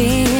being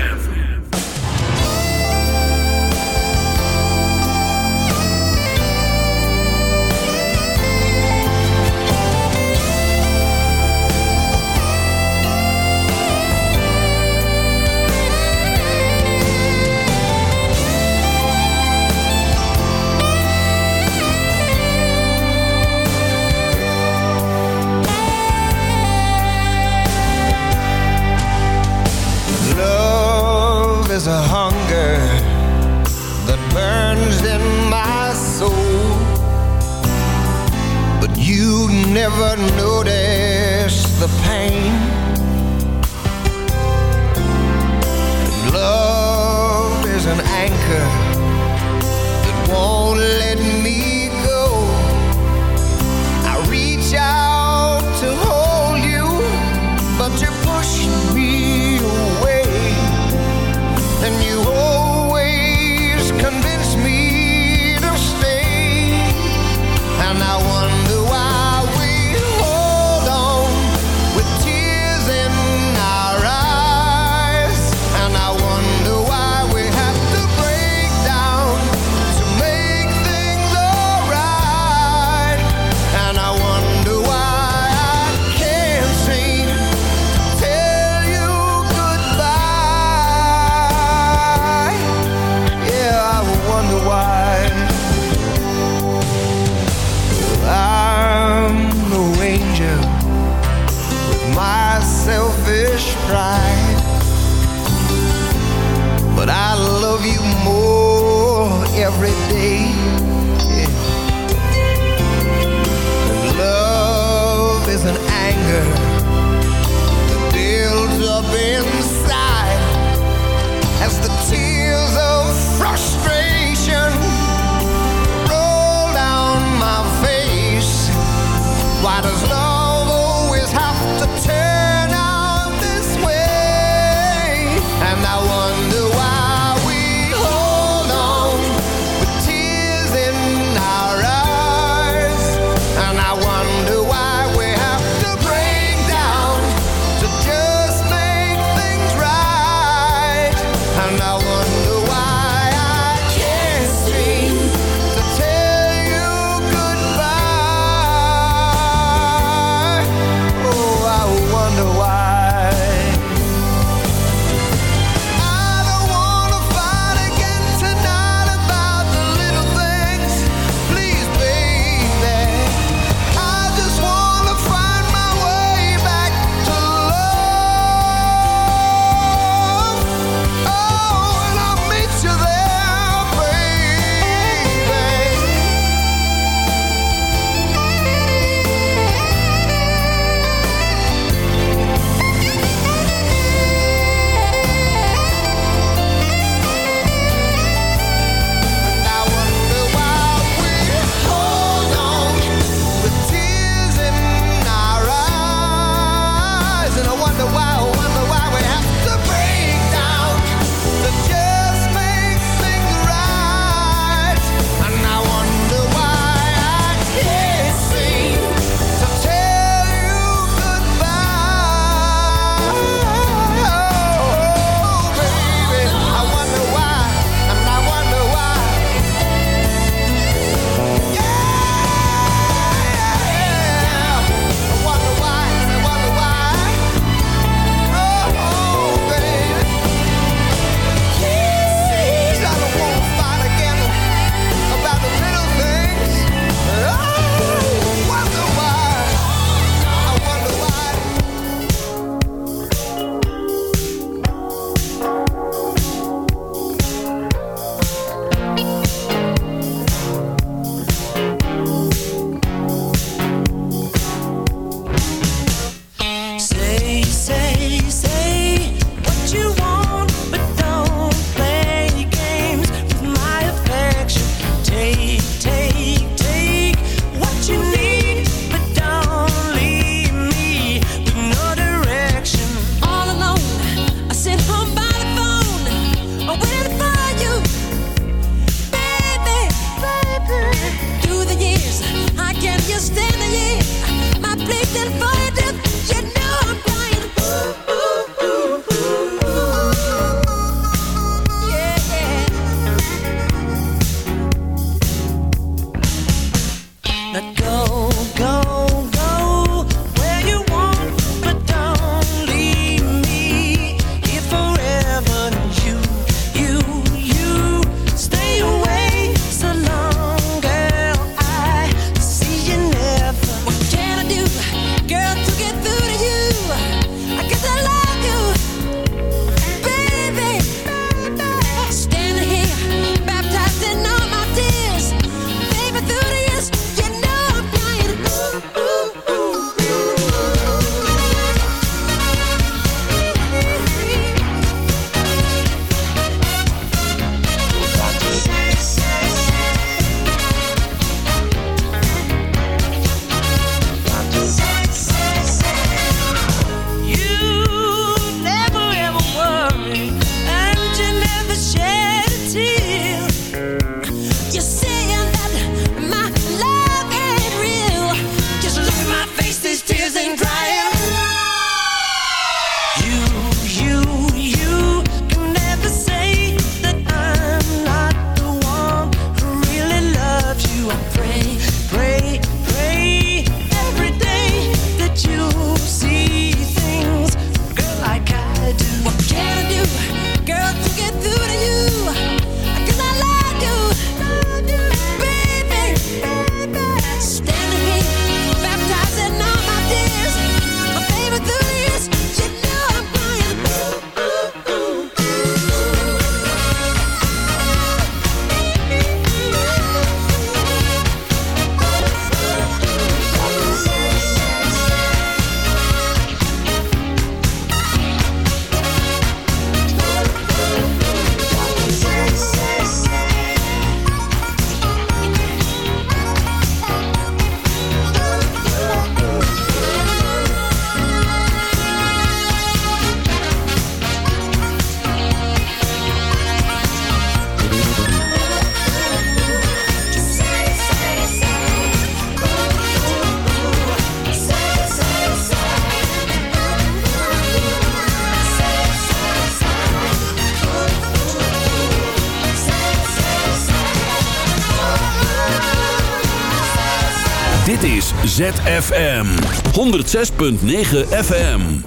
ZFM 106.9 FM.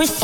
If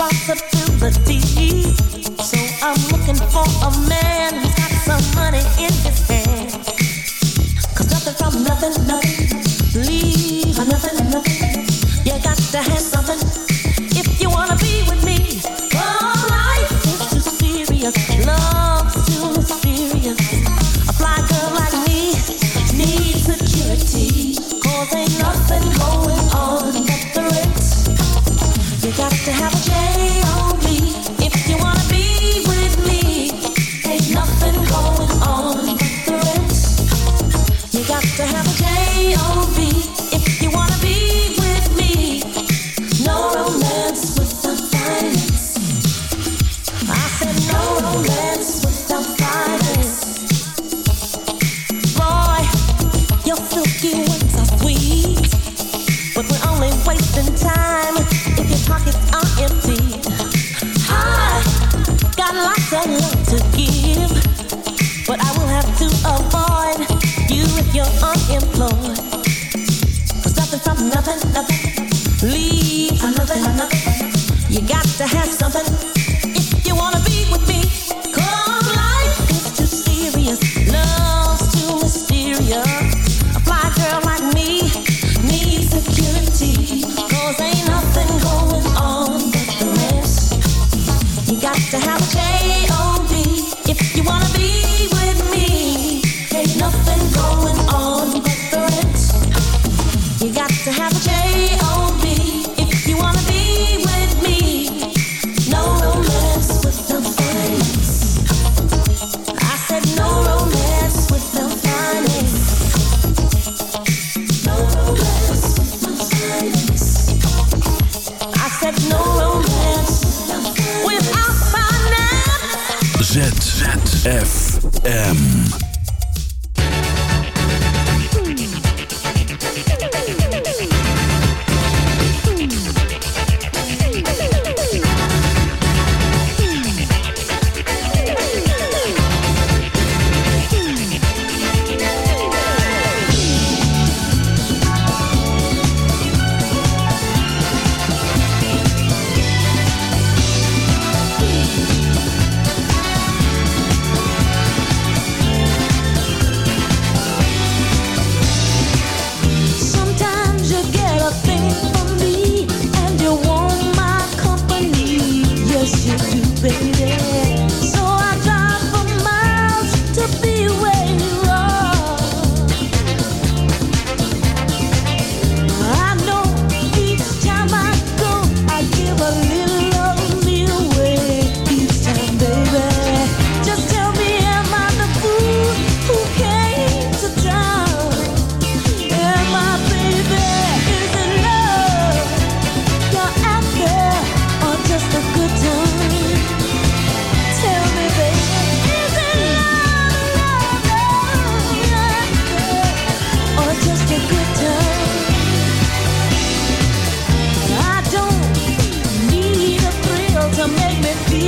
Oh.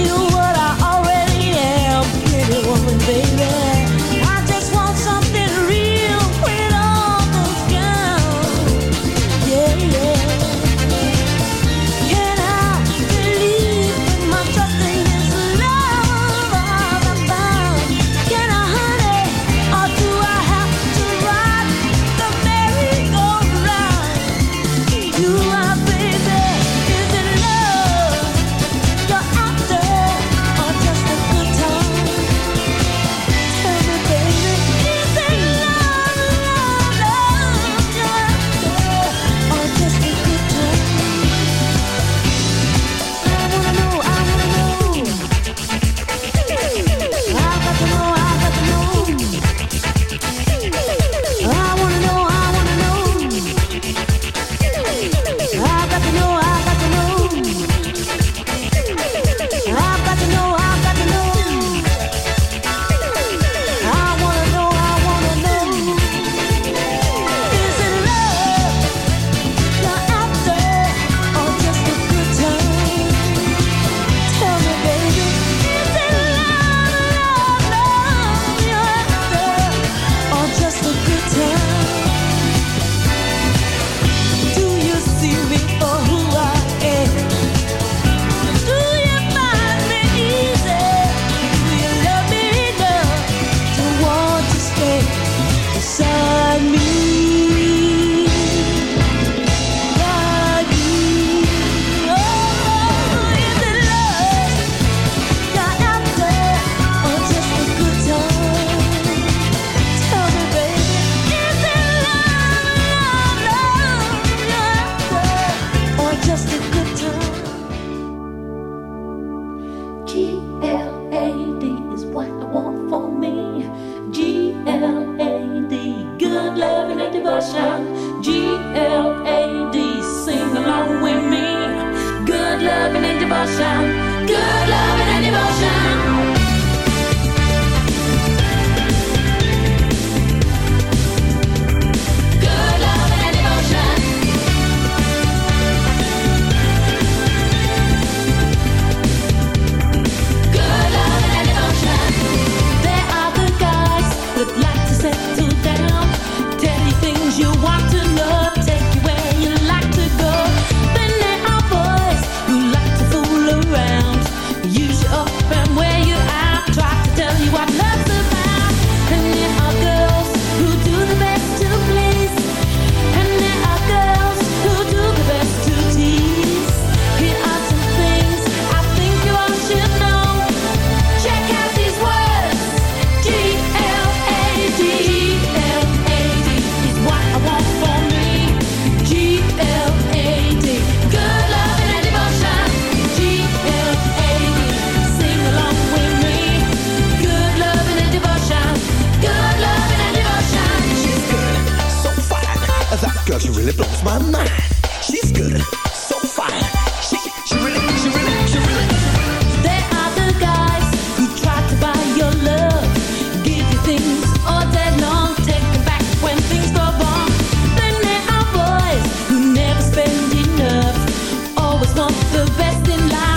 Devotion.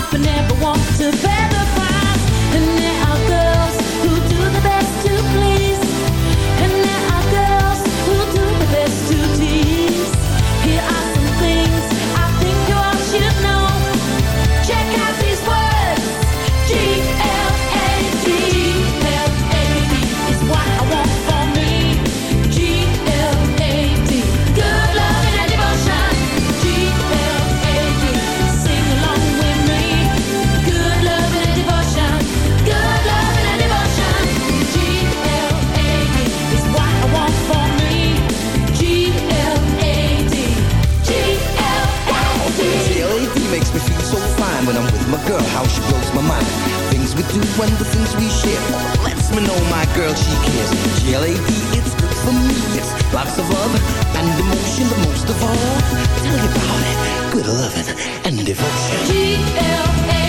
Life but never want to pay And the things we share. Lets me know my girl, she cares. GLAD, it's good for me. It's lots of love and emotion, but most of all, tell you about it. Good loving and devotion. G-L-A-D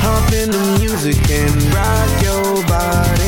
Hop in the music and rock your body,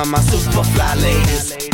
All of my super fly ladies,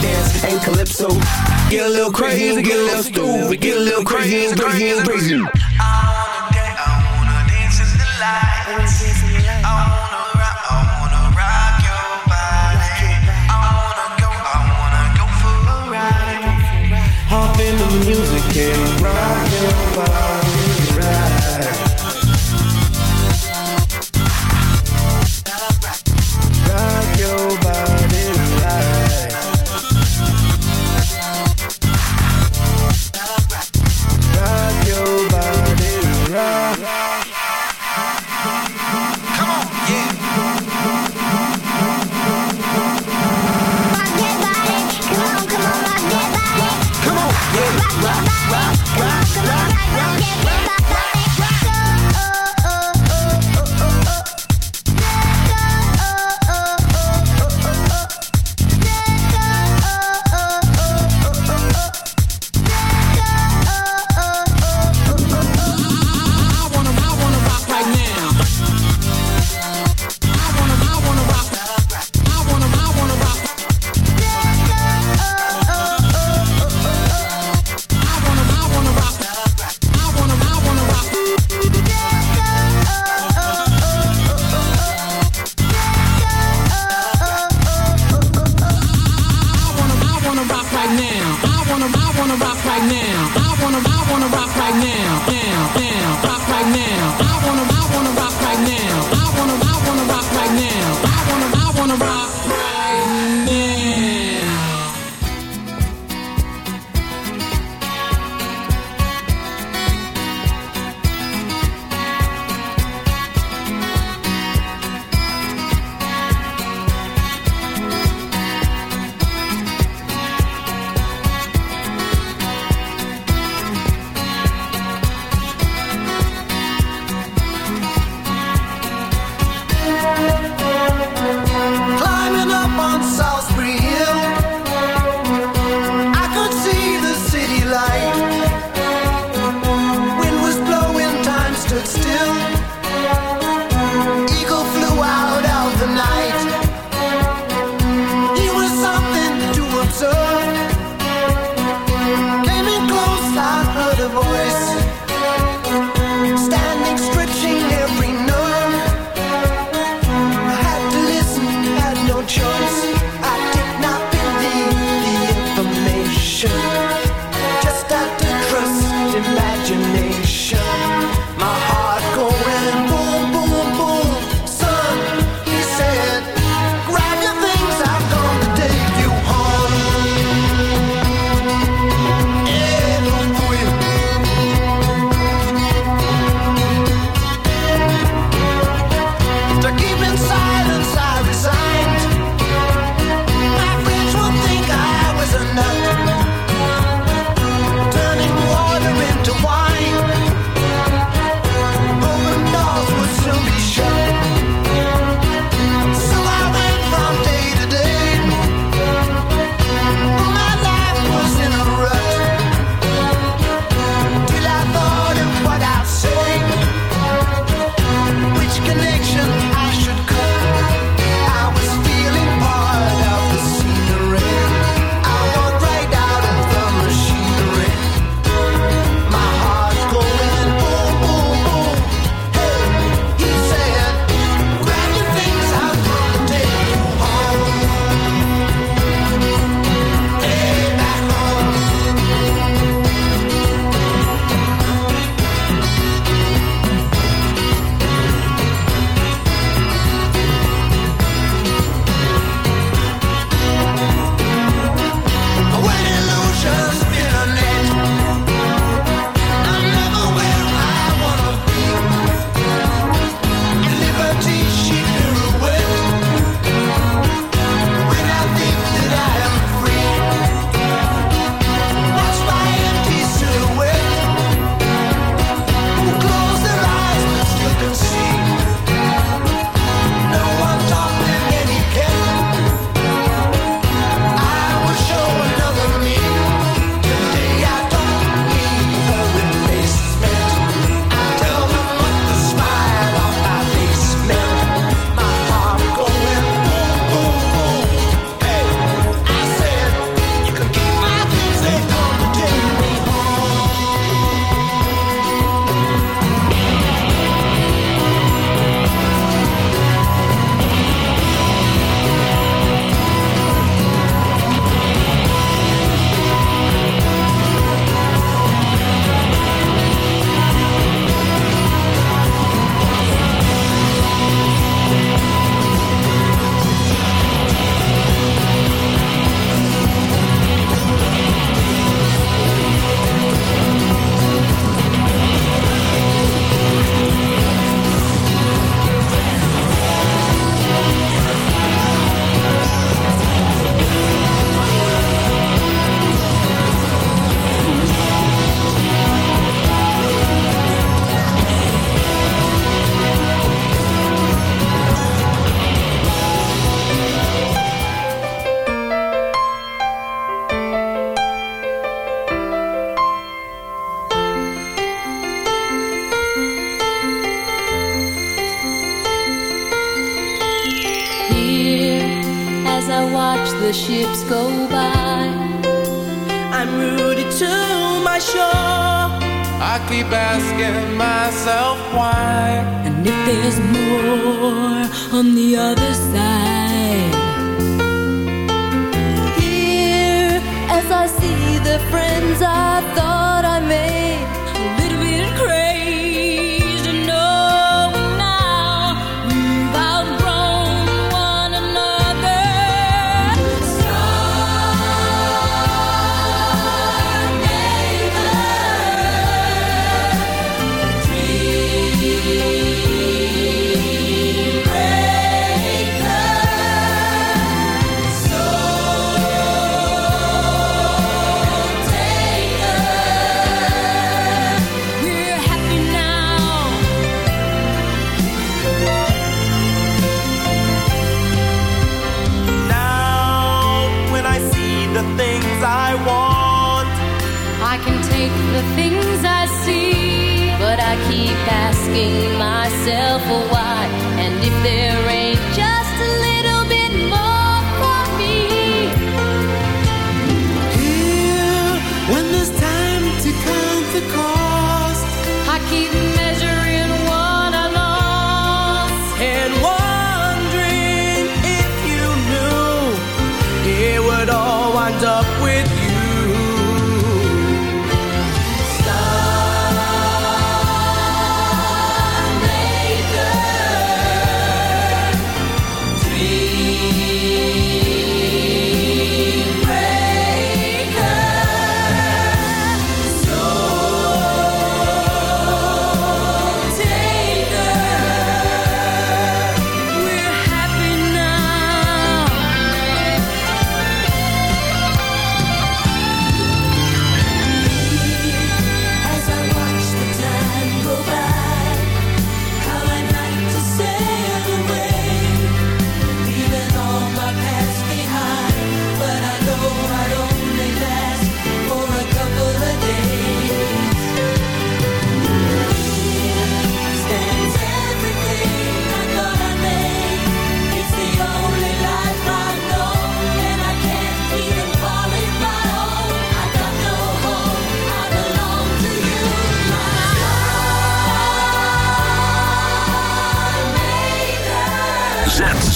dance and calypso. Get a little crazy, get a little stupid, get a little crazy, crazy, crazy. I wanna dance, I wanna dance in the lights. I wanna rock, I wanna rock your body. I wanna go, I wanna go for a ride. Hop in the music and rock your body.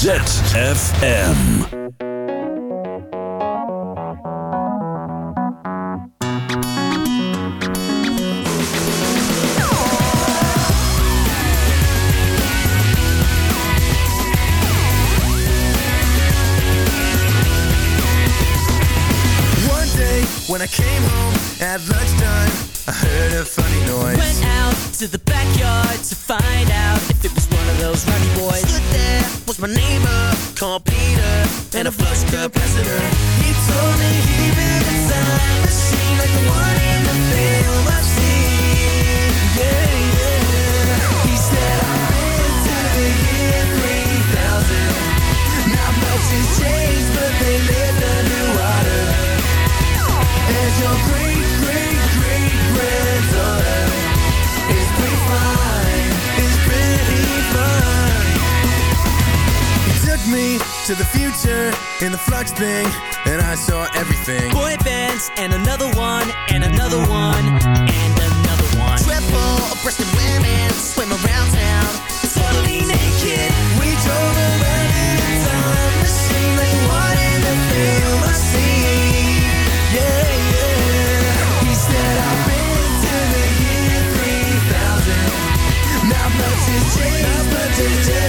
ZFM. called Peter and a flux capacitor. He told me he built a time machine like the one to the future in the flux thing, and I saw everything. Boy bands, and another one, and another one, and another one. Triple breasted women swim around town, totally naked. We drove around in a time machine, like wanting to feel my scene. Yeah, yeah. He said, I've been to the year 3000. Not much has changed, but today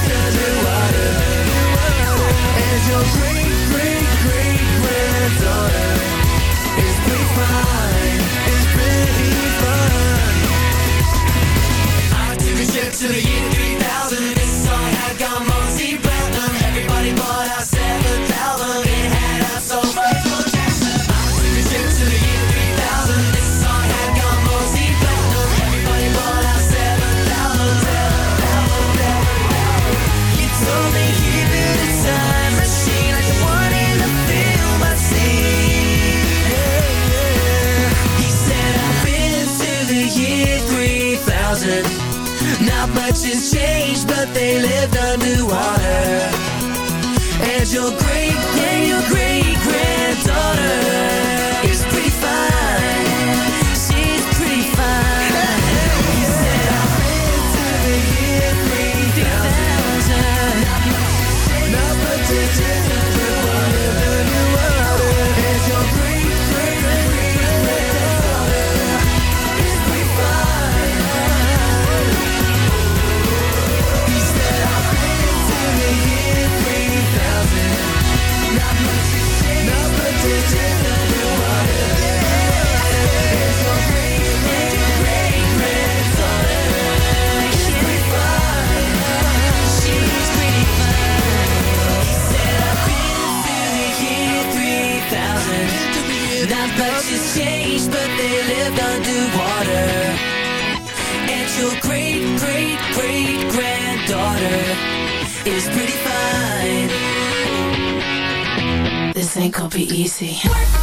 your great, great, great granddaughter. Is pretty fine, is pretty fine. I took a trip to the year 3000 Faces changed, but they lived underwater. and your grave underwater And your great, great, great granddaughter Is pretty fine. This ain't gonna be easy. Work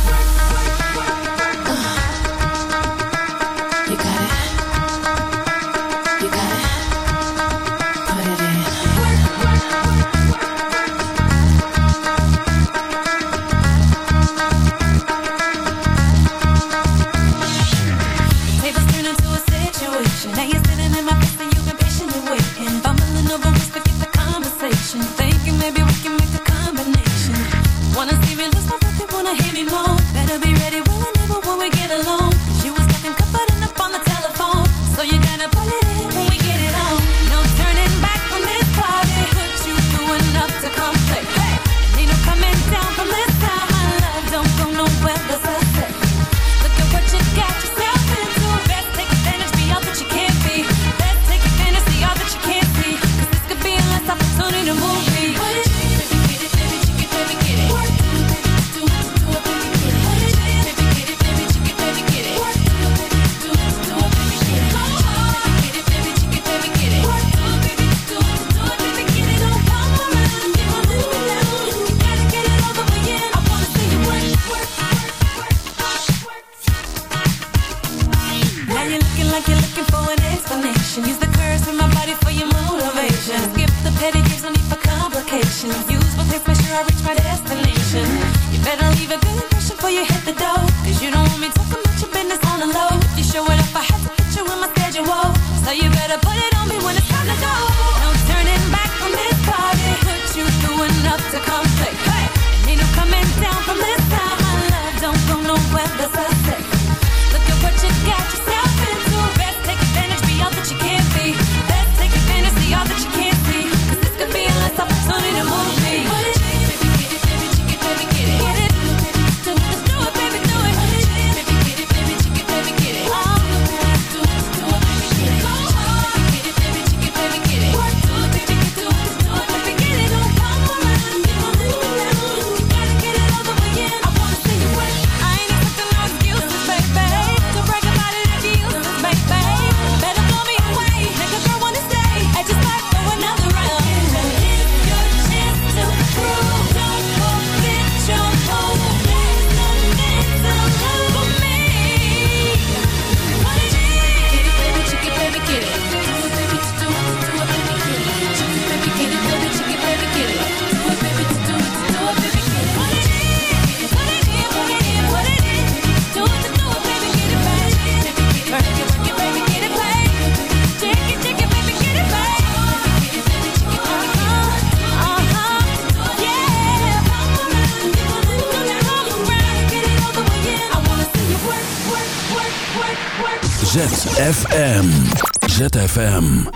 FM.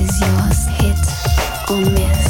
is yours, hit or miss.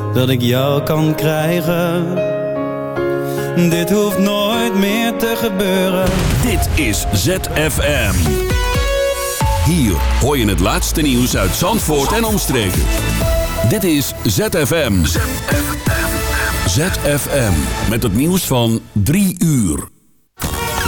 dat ik jou kan krijgen. Dit hoeft nooit meer te gebeuren. Dit is ZFM. Hier hoor je het laatste nieuws uit Zandvoort en omstreken. Dit is ZFM. ZFM. Met het nieuws van 3 uur.